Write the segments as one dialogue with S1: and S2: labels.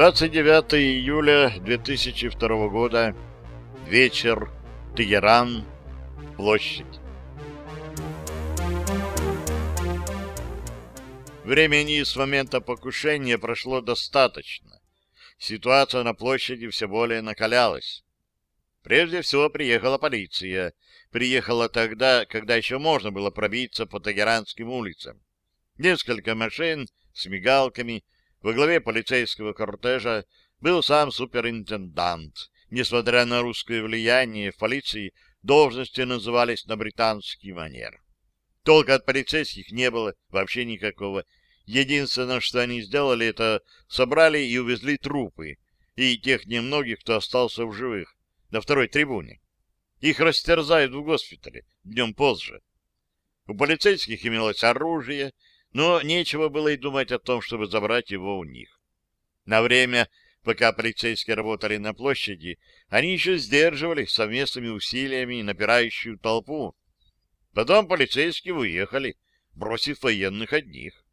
S1: 29 июля 2002 года. Вечер. Тегеран. Площадь. Времени с момента покушения прошло достаточно. Ситуация на площади все более накалялась. Прежде всего приехала полиция. Приехала тогда, когда еще можно было пробиться по Тагеранским улицам. Несколько машин с мигалками. Во главе полицейского кортежа был сам суперинтендант. Несмотря на русское влияние, в полиции должности назывались на британский манер. Толка от полицейских не было, вообще никакого. Единственное, что они сделали, это собрали и увезли трупы, и тех немногих, кто остался в живых, на второй трибуне. Их растерзают в госпитале днем позже. У полицейских имелось оружие, но нечего было и думать о том, чтобы забрать его у них. На время, пока полицейские работали на площади, они еще сдерживали совместными усилиями напирающую толпу. Потом полицейские уехали, бросив военных одних.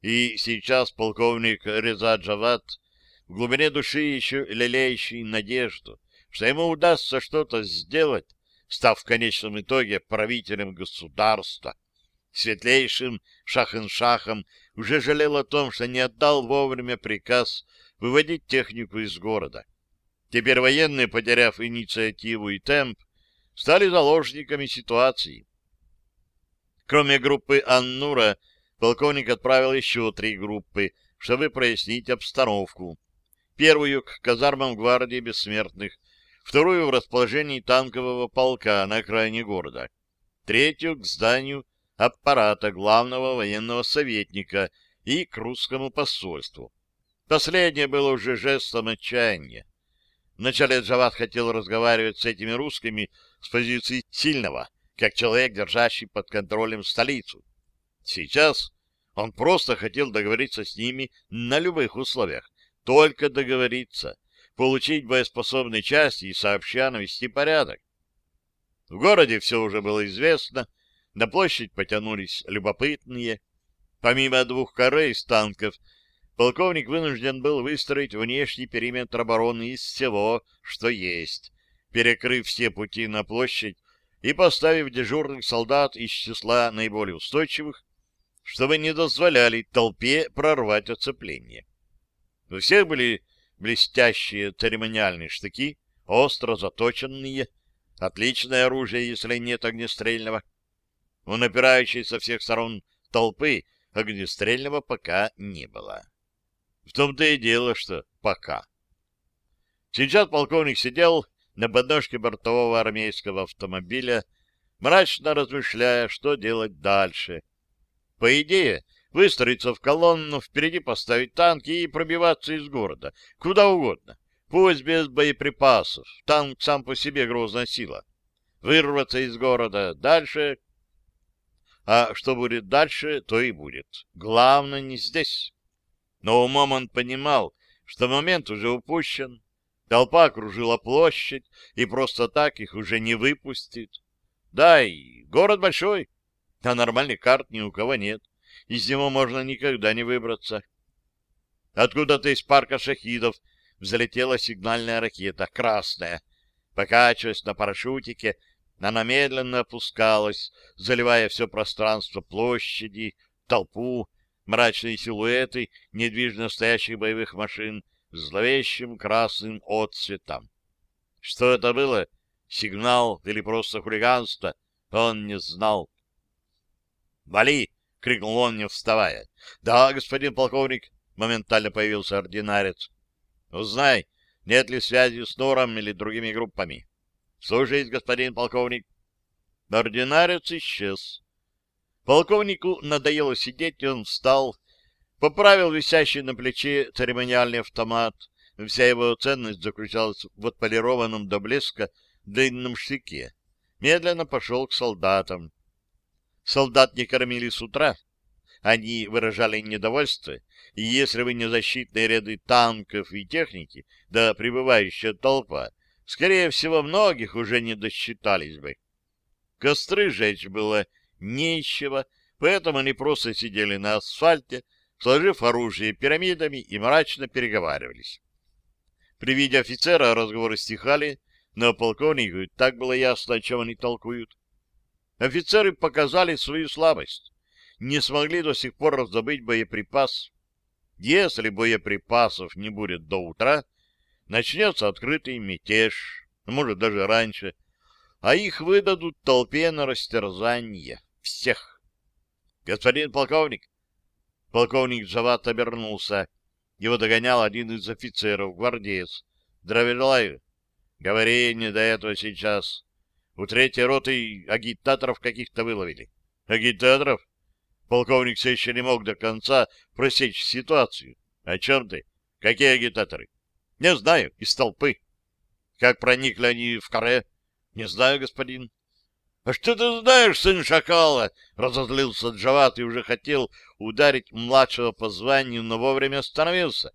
S1: И сейчас полковник Реза Джават в глубине души еще лелеющий надежду, что ему удастся что-то сделать, став в конечном итоге правителем государства, светлейшим шахен-шахом, уже жалел о том, что не отдал вовремя приказ выводить технику из города. Теперь военные, потеряв инициативу и темп, стали заложниками ситуации. Кроме группы Аннура, полковник отправил еще три группы, чтобы прояснить обстановку. Первую к казармам гвардии бессмертных, вторую в расположении танкового полка на окраине города, третью к зданию аппарата главного военного советника и к русскому посольству. Последнее было уже жестом отчаяния. Вначале Джават хотел разговаривать с этими русскими с позиции сильного, как человек, держащий под контролем столицу. Сейчас он просто хотел договориться с ними на любых условиях, только договориться, получить боеспособные части и сообща навести порядок. В городе все уже было известно, на площадь потянулись любопытные. Помимо двух корей из танков, полковник вынужден был выстроить внешний периметр обороны из всего, что есть, перекрыв все пути на площадь и поставив дежурных солдат из числа наиболее устойчивых, чтобы не дозволяли толпе прорвать оцепление. У всех были блестящие церемониальные штыки, остро заточенные, отличное оружие, если нет огнестрельного. У напирающей со всех сторон толпы огнестрельного пока не было. В том-то и дело, что пока. Сейчас полковник сидел на подножке бортового армейского автомобиля, мрачно размышляя, что делать дальше. По идее, выстроиться в колонну, впереди поставить танки и пробиваться из города, куда угодно, пусть без боеприпасов, танк сам по себе грозная сила. Вырваться из города, дальше а что будет дальше, то и будет. Главное не здесь. Но умом он понимал, что момент уже упущен. Толпа окружила площадь, и просто так их уже не выпустит. Да, и город большой, а нормальных карт ни у кого нет. Из него можно никогда не выбраться. Откуда-то из парка шахидов взлетела сигнальная ракета, красная. Покачиваясь на парашютике, она медленно опускалась, заливая все пространство площади, толпу, мрачные силуэты недвижно стоящих боевых машин зловещим красным отцветом. Что это было? Сигнал или просто хулиганство? Он не знал. «Вали!» — крикнул он, не вставая. «Да, господин полковник!» — моментально появился ординарец. «Узнай, нет ли связи с Нором или другими группами. — Слушаюсь, господин полковник. Ординарец исчез. Полковнику надоело сидеть, и он встал, поправил висящий на плече церемониальный автомат. Вся его ценность заключалась в отполированном до блеска длинном штыке. Медленно пошел к солдатам. Солдат не кормили с утра. Они выражали недовольство, и если бы не защитные ряды танков и техники, да прибывающая толпа, Скорее всего, многих уже не досчитались бы. Костры жечь было нечего, поэтому они просто сидели на асфальте, сложив оружие пирамидами и мрачно переговаривались. При виде офицера разговоры стихали, но полковнику так было ясно, о чем они толкуют. Офицеры показали свою слабость, не смогли до сих пор раздобыть боеприпас. Если боеприпасов не будет до утра, начнется открытый мятеж, может, даже раньше, а их выдадут толпе на растерзание. Всех. Господин полковник. Полковник Джават обернулся. Его догонял один из офицеров, гвардеец. Здравия желаю. Говори, не до этого сейчас. У третьей роты агитаторов каких-то выловили. Агитаторов? Полковник все еще не мог до конца просечь ситуацию. О чем ты? Какие агитаторы? Не знаю, из толпы. Как проникли они в каре? Не знаю, господин. А что ты знаешь, сын шакала? Разозлился Джават и уже хотел ударить младшего по званию, но вовремя остановился.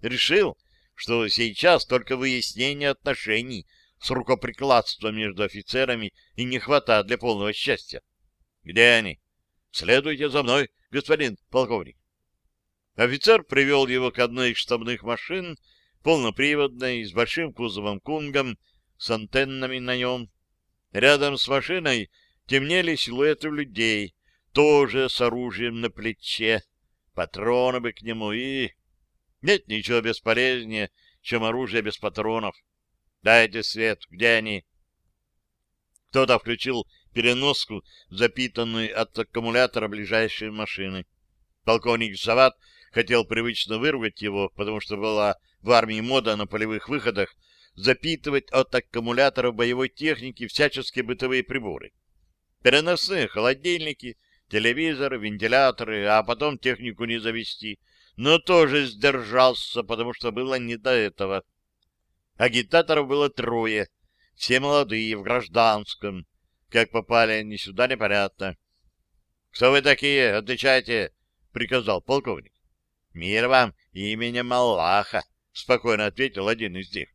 S1: Решил, что сейчас только выяснение отношений с рукоприкладством между офицерами и не хватает для полного счастья. Где они? Следуйте за мной, господин полковник. Офицер привел его к одной из штабных машин, полноприводной, с большим кузовом кунгом, с антеннами на нем. Рядом с машиной темнели силуэты людей, тоже с оружием на плече, патроны бы к нему и... Нет ничего бесполезнее, чем оружие без патронов. Дайте свет, где они? Кто-то включил переноску, запитанную от аккумулятора ближайшей машины. Полковник Зават хотел привычно выругать его, потому что была в армии мода на полевых выходах запитывать от аккумулятора боевой техники всяческие бытовые приборы. Переносные холодильники, телевизоры, вентиляторы, а потом технику не завести. Но тоже сдержался, потому что было не до этого. Агитаторов было трое, все молодые, в гражданском. Как попали они сюда, непонятно. — Кто вы такие? Отвечайте, — приказал полковник. — Мир вам именем Аллаха, — спокойно ответил один из них.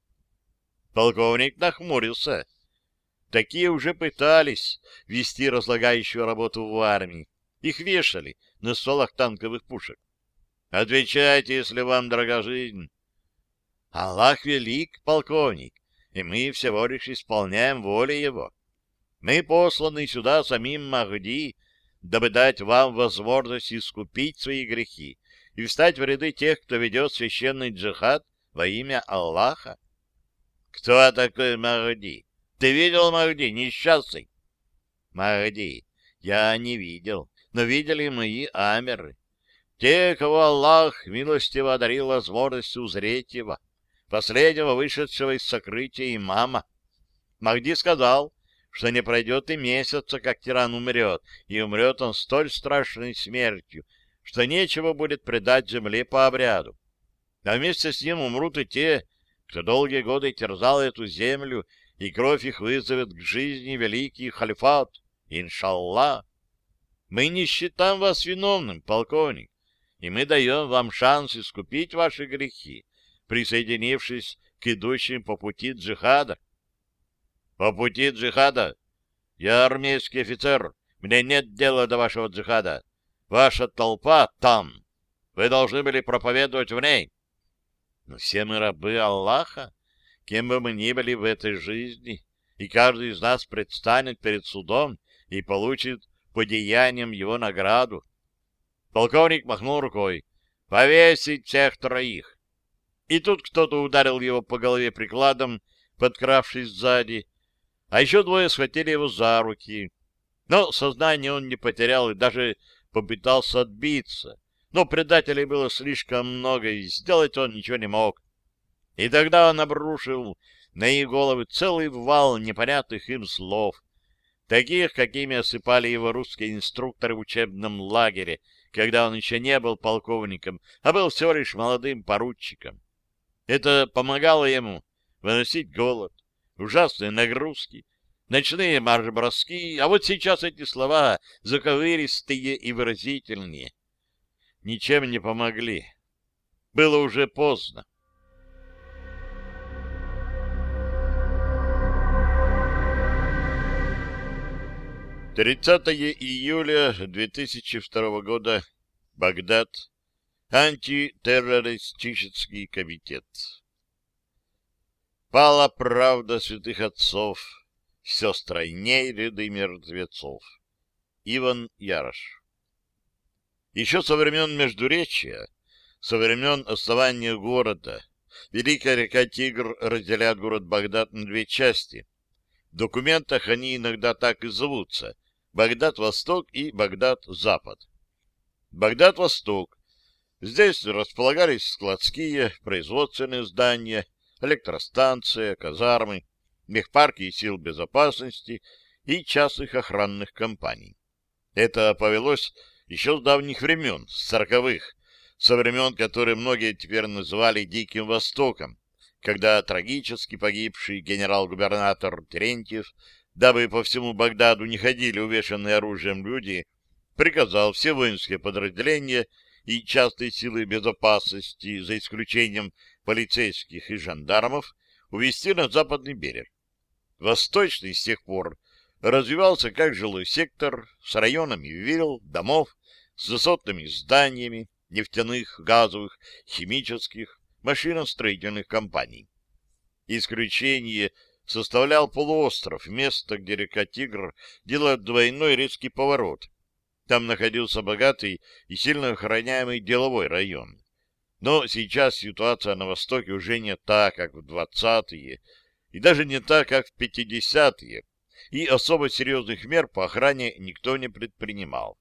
S1: Полковник нахмурился. Такие уже пытались вести разлагающую работу в армии. Их вешали на стволах танковых пушек. Отвечайте, если вам дорога жизнь. Аллах велик, полковник, и мы всего лишь исполняем волю его. Мы посланы сюда самим Махди, дабы дать вам возможность искупить свои грехи и встать в ряды тех, кто ведет священный джихад во имя Аллаха. Кто такой Махди? Ты видел Махди, несчастный? Махди, я не видел, но видели мои амеры. Те, кого Аллах милостиво одарил возможностью узреть его, последнего вышедшего из сокрытия имама. Махди сказал, что не пройдет и месяца, как тиран умрет, и умрет он столь страшной смертью, что нечего будет предать земле по обряду. А вместе с ним умрут и те, кто долгие годы терзал эту землю, и кровь их вызовет к жизни великий халифат, иншаллах. Мы не считаем вас виновным, полковник, и мы даем вам шанс искупить ваши грехи, присоединившись к идущим по пути джихада. По пути джихада? Я армейский офицер. Мне нет дела до вашего джихада. Ваша толпа там. Вы должны были проповедовать в ней. Но все мы рабы Аллаха, кем бы мы ни были в этой жизни, и каждый из нас предстанет перед судом и получит по деяниям его награду. Полковник махнул рукой. «Повесить всех троих!» И тут кто-то ударил его по голове прикладом, подкравшись сзади, а еще двое схватили его за руки. Но сознание он не потерял и даже попытался отбиться. Но предателей было слишком много, и сделать он ничего не мог. И тогда он обрушил на их головы целый вал непонятных им слов, таких, какими осыпали его русские инструкторы в учебном лагере, когда он еще не был полковником, а был всего лишь молодым поручиком. Это помогало ему выносить голод, ужасные нагрузки, ночные марш-броски, а вот сейчас эти слова заковыристые и выразительнее. Ничем не помогли. Было уже поздно. Тридцатое июля 2002 года. Багдад. Антитеррористический комитет. Пала правда святых отцов, все стройней ряды мертвецов. Иван Ярош. Еще со времен Междуречия, со времен основания города, Великая река Тигр разделяет город Багдад на две части. В документах они иногда так и зовутся — Багдад-Восток и Багдад-Запад. Багдад-Восток. Здесь располагались складские, производственные здания, электростанция, казармы, мехпарки и сил безопасности и частных охранных компаний. Это повелось еще с давних времен, с сороковых, со времен, которые многие теперь называли Диким Востоком, когда трагически погибший генерал-губернатор Терентьев, дабы по всему Багдаду не ходили увешанные оружием люди, приказал все воинские подразделения и частые силы безопасности, за исключением полицейских и жандармов, увести на западный берег. Восточный с тех пор развивался как жилой сектор с районами вилл, домов, с высотными зданиями, нефтяных, газовых, химических, машиностроительных компаний. Исключение составлял полуостров, место, где река Тигр делает двойной резкий поворот. Там находился богатый и сильно охраняемый деловой район. Но сейчас ситуация на Востоке уже не та, как в 20-е, и даже не та, как в 50-е, и особо серьезных мер по охране никто не предпринимал.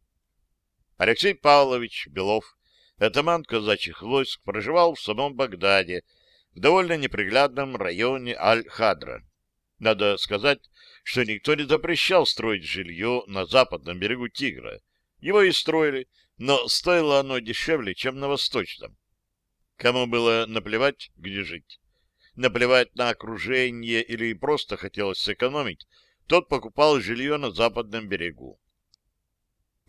S1: Алексей Павлович Белов, атаман казачьих войск, проживал в самом Багдаде, в довольно неприглядном районе Аль-Хадра. Надо сказать, что никто не запрещал строить жилье на западном берегу Тигра. Его и строили, но стоило оно дешевле, чем на восточном. Кому было наплевать, где жить? Наплевать на окружение или просто хотелось сэкономить, тот покупал жилье на западном берегу.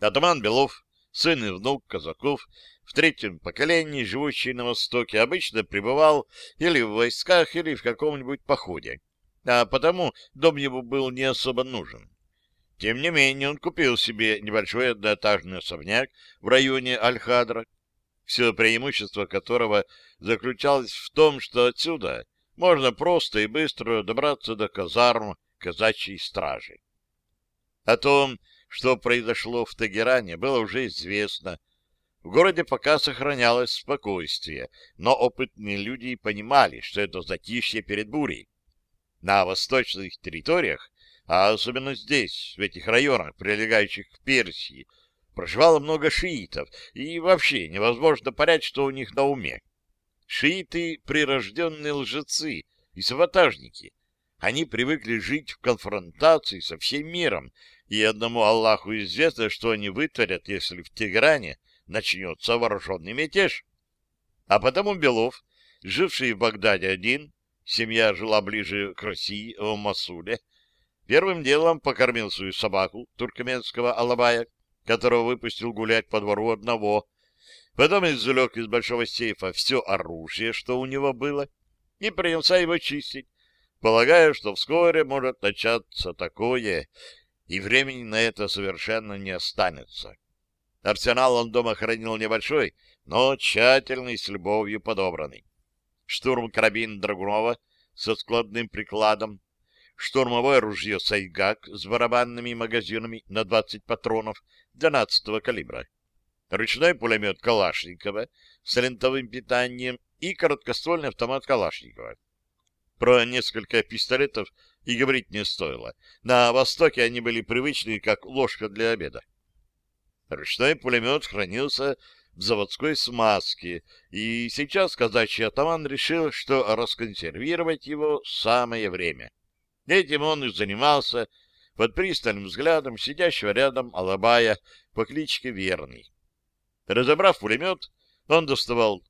S1: Атаман Белов, сын и внук казаков, в третьем поколении, живущий на Востоке, обычно пребывал или в войсках, или в каком-нибудь походе, а потому дом ему был не особо нужен. Тем не менее, он купил себе небольшой одноэтажный особняк в районе Аль-Хадра, все преимущество которого заключалось в том, что отсюда можно просто и быстро добраться до казарм казачьей стражи. О том, что произошло в Тегеране, было уже известно. В городе пока сохранялось спокойствие, но опытные люди понимали, что это затишье перед бурей. На восточных территориях, а особенно здесь, в этих районах, прилегающих к Персии, проживало много шиитов, и вообще невозможно понять, что у них на уме. Шииты — прирожденные лжецы и саботажники. Они привыкли жить в конфронтации со всем миром, и одному Аллаху известно, что они вытворят, если в Тегране начнется вооруженный мятеж. А потому Белов, живший в Багдаде один, семья жила ближе к России, в Масуле, первым делом покормил свою собаку, туркменского алабая, которого выпустил гулять по двору одного. Потом извлек из большого сейфа все оружие, что у него было, и принялся его чистить, полагая, что вскоре может начаться такое, и времени на это совершенно не останется. Арсенал он дома хранил небольшой, но тщательный, с любовью подобранный. Штурм-карабин Драгунова со складным прикладом, штурмовое ружье «Сайгак» с барабанными магазинами на 20 патронов 12 калибра, ручной пулемет Калашникова с лентовым питанием и короткоствольный автомат Калашникова. Про несколько пистолетов и говорить не стоило. На Востоке они были привычны, как ложка для обеда. Ручной пулемет хранился в заводской смазке, и сейчас казачий атаман решил, что расконсервировать его самое время. Этим он и занимался под пристальным взглядом сидящего рядом Алабая по кличке Верный. Разобрав пулемет, он доставал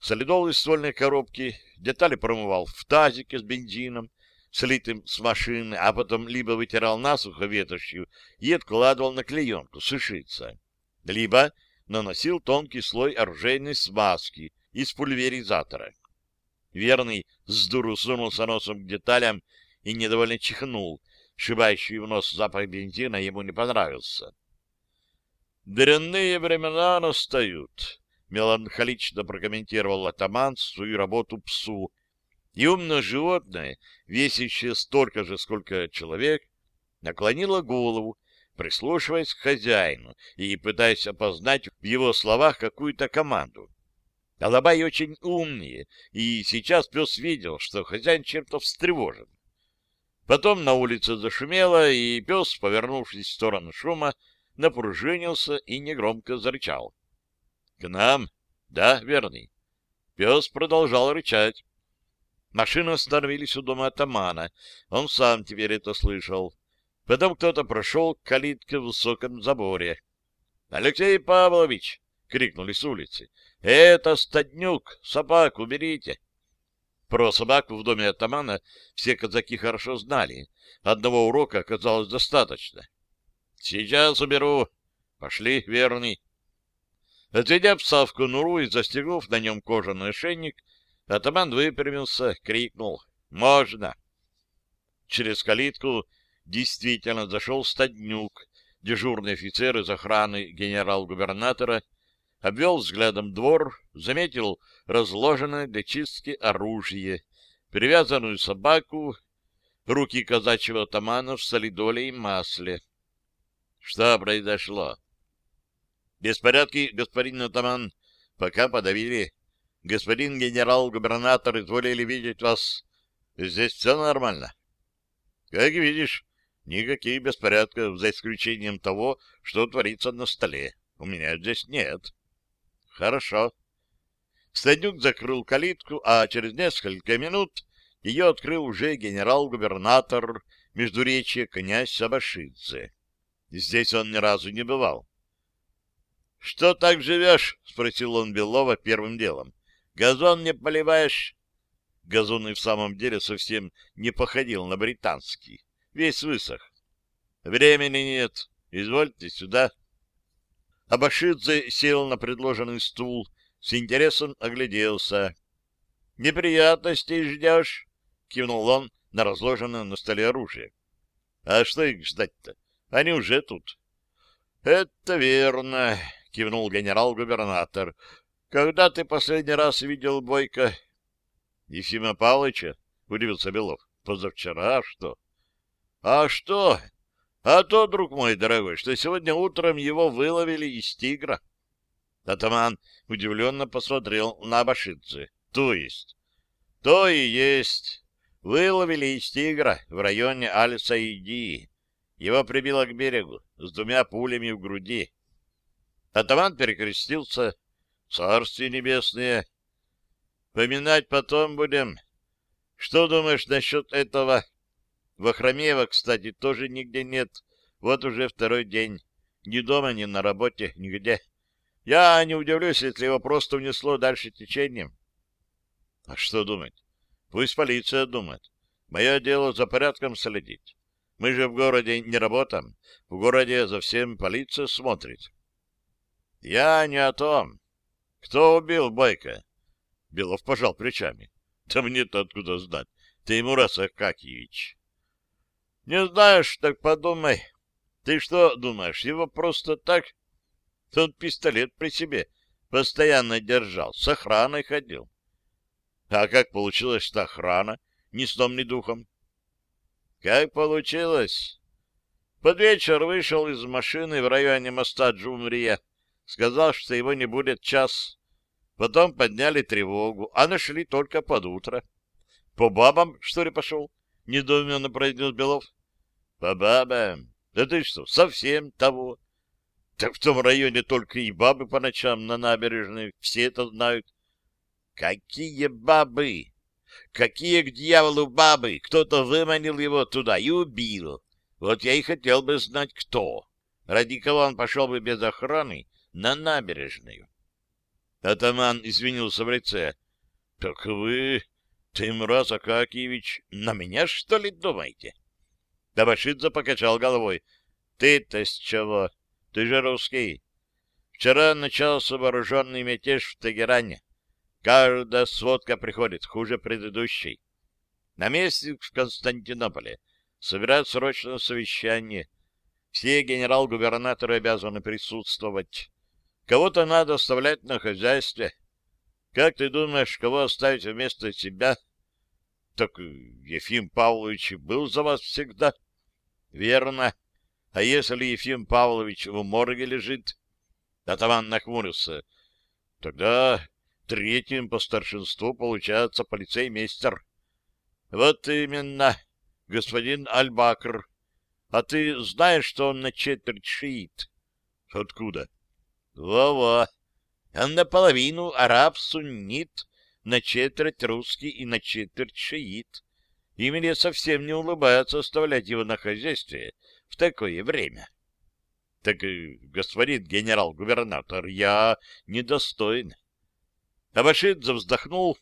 S1: солидол из ствольной коробки, детали промывал в тазике с бензином, слитым с машины, а потом либо вытирал насухо ветошью и откладывал на клеенку сушиться, либо наносил тонкий слой оружейной смазки из пульверизатора. Верный с дуру сунулся носом к деталям и недовольно чихнул. Шибающий в нос запах бензина ему не понравился. «Дрянные времена настают», — меланхолично прокомментировал атаман свою работу псу, и умное животное, весящее столько же, сколько человек, наклонило голову, прислушиваясь к хозяину и пытаясь опознать в его словах какую-то команду. Алабай очень умные, и сейчас пес видел, что хозяин чем-то встревожен. Потом на улице зашумело, и пес, повернувшись в сторону шума, напружинился и негромко зарычал. — К нам? Да, верный. Пес продолжал рычать. Машины остановились у дома атамана. Он сам теперь это слышал. Потом кто-то прошел к калитке в высоком заборе. — Алексей Павлович! — крикнули с улицы. — Это Стаднюк! Собаку уберите! Про собаку в доме атамана все казаки хорошо знали. Одного урока оказалось достаточно. — Сейчас уберу. Пошли, верный. Отведя пса в конуру и застегнув на нем кожаный ошейник, атаман выпрямился, крикнул «Можно!». Через калитку действительно зашел Стаднюк, дежурный офицер из охраны генерал-губернатора, обвел взглядом двор, заметил разложенное для чистки оружие, перевязанную собаку, руки казачьего атамана в солидоле и масле. Что произошло? Беспорядки, господин атаман, пока подавили. Господин генерал-губернатор изволили видеть вас. Здесь все нормально. Как видишь, Никаких беспорядков, за исключением того, что творится на столе. У меня здесь нет. Хорошо. Стаднюк закрыл калитку, а через несколько минут ее открыл уже генерал-губернатор Междуречья князь Сабашидзе. Здесь он ни разу не бывал. — Что так живешь? — спросил он Белова первым делом. — Газон не поливаешь? Газон и в самом деле совсем не походил на британский весь высох. Времени нет, извольте сюда. Абашидзе сел на предложенный стул, с интересом огляделся. — Неприятностей ждешь? — кивнул он на разложенное на столе оружие. — А что их ждать-то? Они уже тут. — Это верно, — кивнул генерал-губернатор. — Когда ты последний раз видел Бойко? — Ефима Павловича? — удивился Белов. — Позавчера, что? А что? А то, друг мой дорогой, что сегодня утром его выловили из тигра. Атаман удивленно посмотрел на Абашидзе. То есть? То и есть. Выловили из тигра в районе Аль-Саиди. Его прибило к берегу с двумя пулями в груди. Атаман перекрестился. Царствие небесное. Поминать потом будем. Что думаешь насчет этого Вахромеева, кстати, тоже нигде нет. Вот уже второй день. Ни дома, ни на работе, нигде. Я не удивлюсь, если его просто унесло дальше течением. А что думать? Пусть полиция думает. Мое дело за порядком следить. Мы же в городе не работаем. В городе за всем полиция смотрит. Я не о том. Кто убил Бойко? Белов пожал плечами. Да мне-то откуда знать? Тимурас Акакьевич. Не знаешь, так подумай. Ты что думаешь, его просто так? Он пистолет при себе постоянно держал, с охраной ходил. А как получилось, что охрана ни сном, ни духом? Как получилось? Под вечер вышел из машины в районе моста Джумрия. Сказал, что его не будет час. Потом подняли тревогу, а нашли только под утро. По бабам, что ли, пошел? — недоуменно произнес Белов. — По бабам? Да ты что, совсем того? Так в том районе только и бабы по ночам на набережной, все это знают. — Какие бабы? Какие к дьяволу бабы? Кто-то выманил его туда и убил. Вот я и хотел бы знать, кто. Ради кого он пошел бы без охраны на набережную. Атаман извинился в лице. — Так вы Тимраз Акакиевич, на меня, что ли, думаете? Табашидзе покачал головой. Ты-то с чего? Ты же русский. Вчера начался вооруженный мятеж в Тегеране. Каждая сводка приходит хуже предыдущей. На месте в Константинополе собирают срочное совещание. Все генерал-губернаторы обязаны присутствовать. Кого-то надо оставлять на хозяйстве. Как ты думаешь, кого оставить вместо себя? Так Ефим Павлович был за вас всегда. Верно. А если Ефим Павлович в морге лежит? Атаман нахмурился. Тогда третьим по старшинству получается полицеймейстер. Вот именно, господин Альбакр. А ты знаешь, что он на четверть шиит? Откуда? Во-во. Он наполовину араб-суннит, на четверть русский и на четверть шиит. И мне совсем не улыбается оставлять его на хозяйстве в такое время. Так, э, господин генерал-губернатор, я недостоин. Абашидзе вздохнул.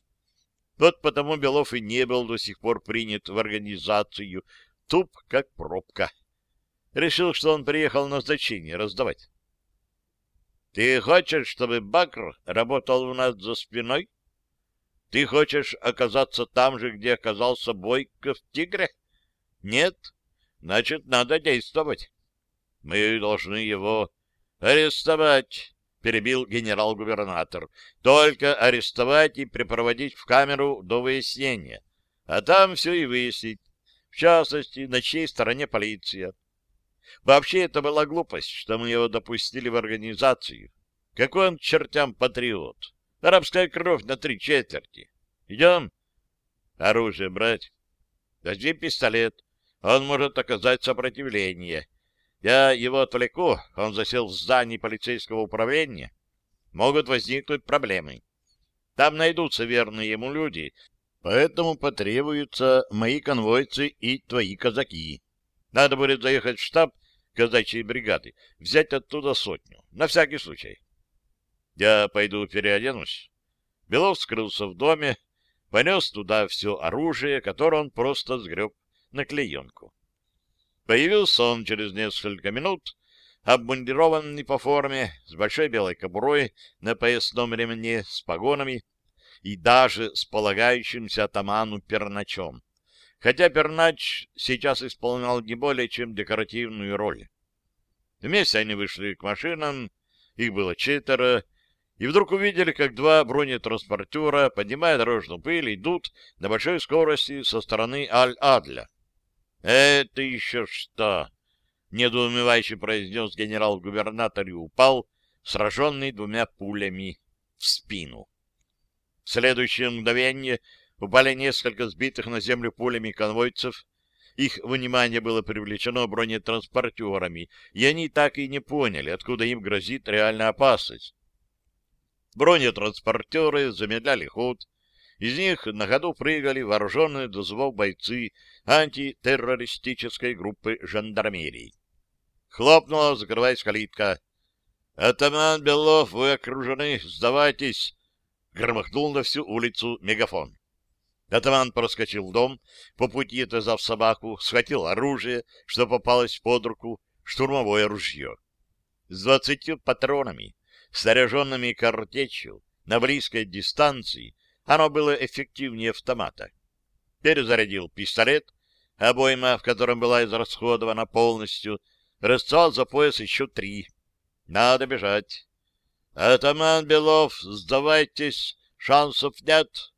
S1: Вот потому Белов и не был до сих пор принят в организацию, туп как пробка. Решил, что он приехал назначение раздавать. Ты хочешь, чтобы Бакр работал у нас за спиной? Ты хочешь оказаться там же, где оказался Бойко в Тигре? Нет? Значит, надо действовать. Мы должны его арестовать, перебил генерал-губернатор. Только арестовать и припроводить в камеру до выяснения. А там все и выяснить. В частности, на чьей стороне полиция. Вообще, это была глупость, что мы его допустили в организацию. Какой он чертям патриот? Арабская кровь на три четверти. Идем? Оружие брать. Возьми пистолет. Он может оказать сопротивление. Я его отвлеку, он засел в здании полицейского управления. Могут возникнуть проблемы. Там найдутся верные ему люди, поэтому потребуются мои конвойцы и твои казаки. Надо будет заехать в штаб казачьей бригады, взять оттуда сотню, на всякий случай. Я пойду переоденусь. Белов скрылся в доме, понес туда все оружие, которое он просто сгреб на клеенку. Появился он через несколько минут, обмундированный по форме, с большой белой кобурой на поясном ремне, с погонами и даже с полагающимся атаману перначом. Хотя пернач сейчас исполнял не более чем декоративную роль. Вместе они вышли к машинам, их было четверо, и вдруг увидели, как два бронетранспортера, поднимая дорожную пыль, идут на большой скорости со стороны Аль-Адля. «Это еще что?» — недоумевающе произнес генерал-губернатор и упал, сраженный двумя пулями в спину. В следующее мгновение упали несколько сбитых на землю пулями конвойцев. Их внимание было привлечено бронетранспортерами, и они так и не поняли, откуда им грозит реальная опасность. Бронетранспортеры замедляли ход, из них на ходу прыгали вооруженные до зубов бойцы антитеррористической группы жандармерии. Хлопнула, закрываясь калитка. «Атаман Белов, вы окружены, сдавайтесь!» Громыхнул на всю улицу мегафон. Атаман проскочил в дом, по пути отвязав собаку, схватил оружие, что попалось под руку, штурмовое ружье. С двадцатью патронами, снаряженными картечью, на близкой дистанции, оно было эффективнее автомата. Перезарядил пистолет, обойма, в котором была израсходована полностью, расцал за пояс еще три. Надо бежать. «Атаман Белов, сдавайтесь, шансов нет».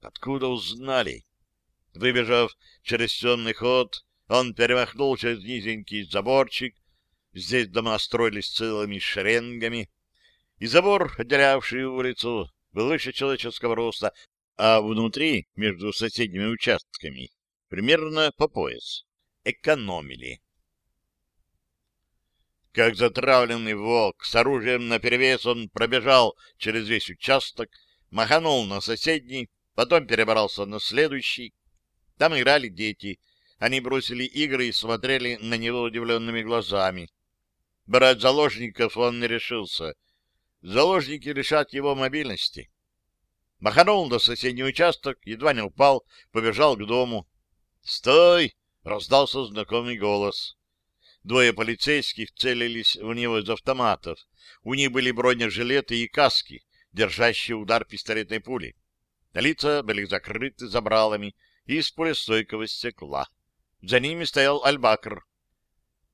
S1: Откуда узнали? Выбежав через темный ход, он перемахнул через низенький заборчик. Здесь дома строились целыми шеренгами, и забор, отделявший улицу, был выше человеческого роста, а внутри, между соседними участками, примерно по пояс. Экономили. Как затравленный волк, с оружием наперевес он пробежал через весь участок, маханул на соседний, потом перебрался на следующий. Там играли дети. Они бросили игры и смотрели на него удивленными глазами. Брать заложников он не решился — Заложники лишат его мобильности. Маханул на соседний участок, едва не упал, побежал к дому. «Стой!» — раздался знакомый голос. Двое полицейских целились в него из автоматов. У них были бронежилеты и каски, держащие удар пистолетной пули. Лица были закрыты забралами из пулестойкого стекла. За ними стоял Альбакр.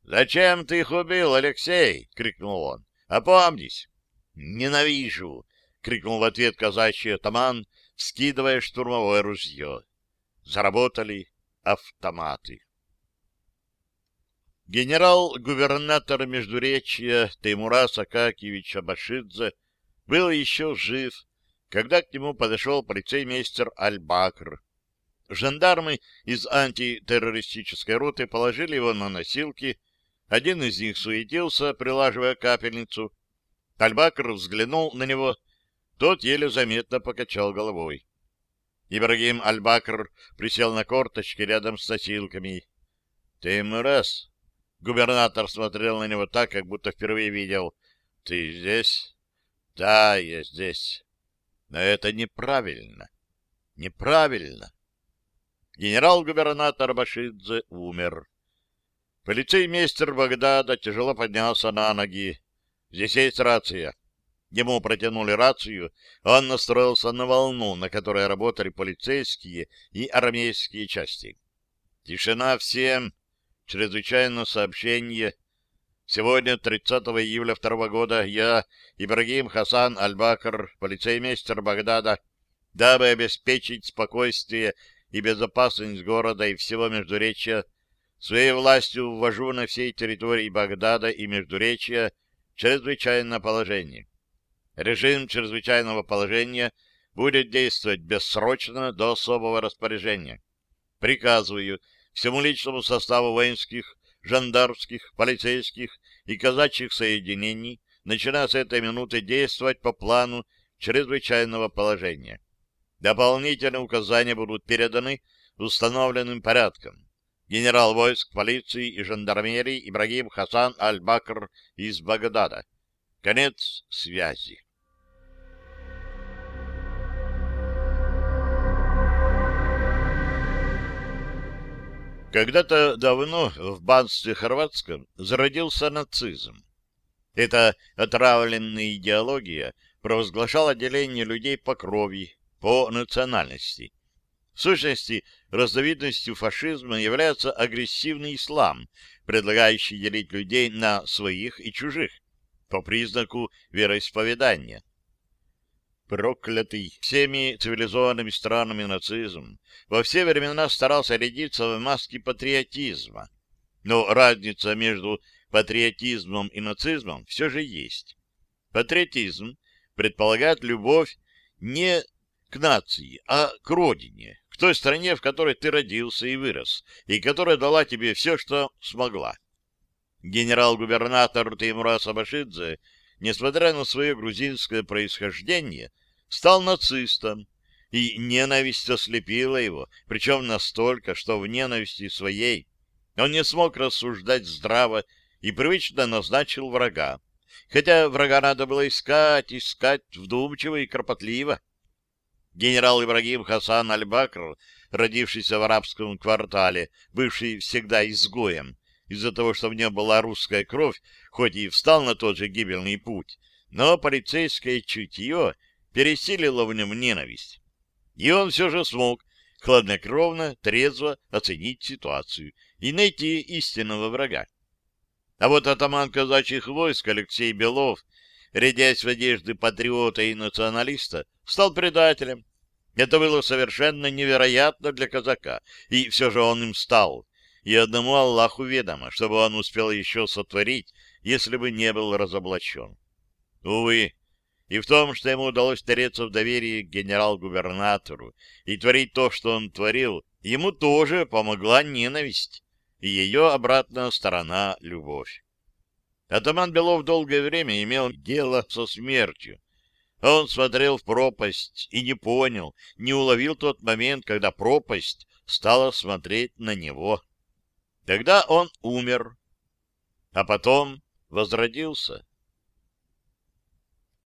S1: «Зачем ты их убил, Алексей?» — крикнул он. «Опомнись!» «Ненавижу!» — крикнул в ответ казачий атаман, скидывая штурмовое ружье. Заработали автоматы. Генерал-губернатор Междуречья Таймурас Акакевич Абашидзе был еще жив, когда к нему подошел полицеймейстер Аль-Бакр. Жандармы из антитеррористической роты положили его на носилки, один из них суетился, прилаживая капельницу. Аль-Бакр взглянул на него, тот еле заметно покачал головой. Ибрагим Аль-Бакр присел на корточки рядом с носилками. — Ты раз? Губернатор смотрел на него так, как будто впервые видел. — Ты здесь? — Да, я здесь. Но это неправильно. Неправильно. Генерал-губернатор Башидзе умер. Полицеймейстер Багдада тяжело поднялся на ноги. Здесь есть рация. Ему протянули рацию, он настроился на волну, на которой работали полицейские и армейские части. Тишина всем, чрезвычайно сообщение. Сегодня, 30 июля второго года, я, Ибрагим Хасан Аль-Бакр, полицеймейстер Багдада, дабы обеспечить спокойствие и безопасность города и всего Междуречья, своей властью ввожу на всей территории Багдада и Междуречья чрезвычайное положение. Режим чрезвычайного положения будет действовать бессрочно до особого распоряжения. Приказываю всему личному составу воинских, жандармских, полицейских и казачьих соединений, начиная с этой минуты, действовать по плану чрезвычайного положения. Дополнительные указания будут переданы установленным порядком. Генерал войск, полиции и жандармерии Ибрагим Хасан Аль-Бакр из Багдада. Конец связи. Когда-то давно в банстве хорватском зародился нацизм. Эта отравленная идеология провозглашала деление людей по крови, по национальности. В сущности, разновидностью фашизма является агрессивный ислам, предлагающий делить людей на своих и чужих по признаку вероисповедания проклятый всеми цивилизованными странами нацизм во все времена старался рядиться в маске патриотизма. Но разница между патриотизмом и нацизмом все же есть. Патриотизм предполагает любовь не к нации, а к родине, к той стране, в которой ты родился и вырос, и которая дала тебе все, что смогла. Генерал-губернатор Теймурас Абашидзе несмотря на свое грузинское происхождение, стал нацистом, и ненависть ослепила его, причем настолько, что в ненависти своей он не смог рассуждать здраво и привычно назначил врага. Хотя врага надо было искать, искать вдумчиво и кропотливо. Генерал Ибрагим Хасан Аль-Бакр, родившийся в арабском квартале, бывший всегда изгоем, из-за того, что в нем была русская кровь, хоть и встал на тот же гибельный путь, но полицейское чутье пересилило в нем ненависть. И он все же смог хладнокровно, трезво оценить ситуацию и найти истинного врага. А вот атаман казачьих войск Алексей Белов, рядясь в одежды патриота и националиста, стал предателем. Это было совершенно невероятно для казака, и все же он им стал, и одному Аллаху ведомо, чтобы он успел еще сотворить, если бы не был разоблачен. Увы, и в том, что ему удалось тереться в доверии генерал-губернатору и творить то, что он творил, ему тоже помогла ненависть и ее обратная сторона — любовь. Атаман Белов долгое время имел дело со смертью. Он смотрел в пропасть и не понял, не уловил тот момент, когда пропасть стала смотреть на него. Тогда он умер, а потом возродился.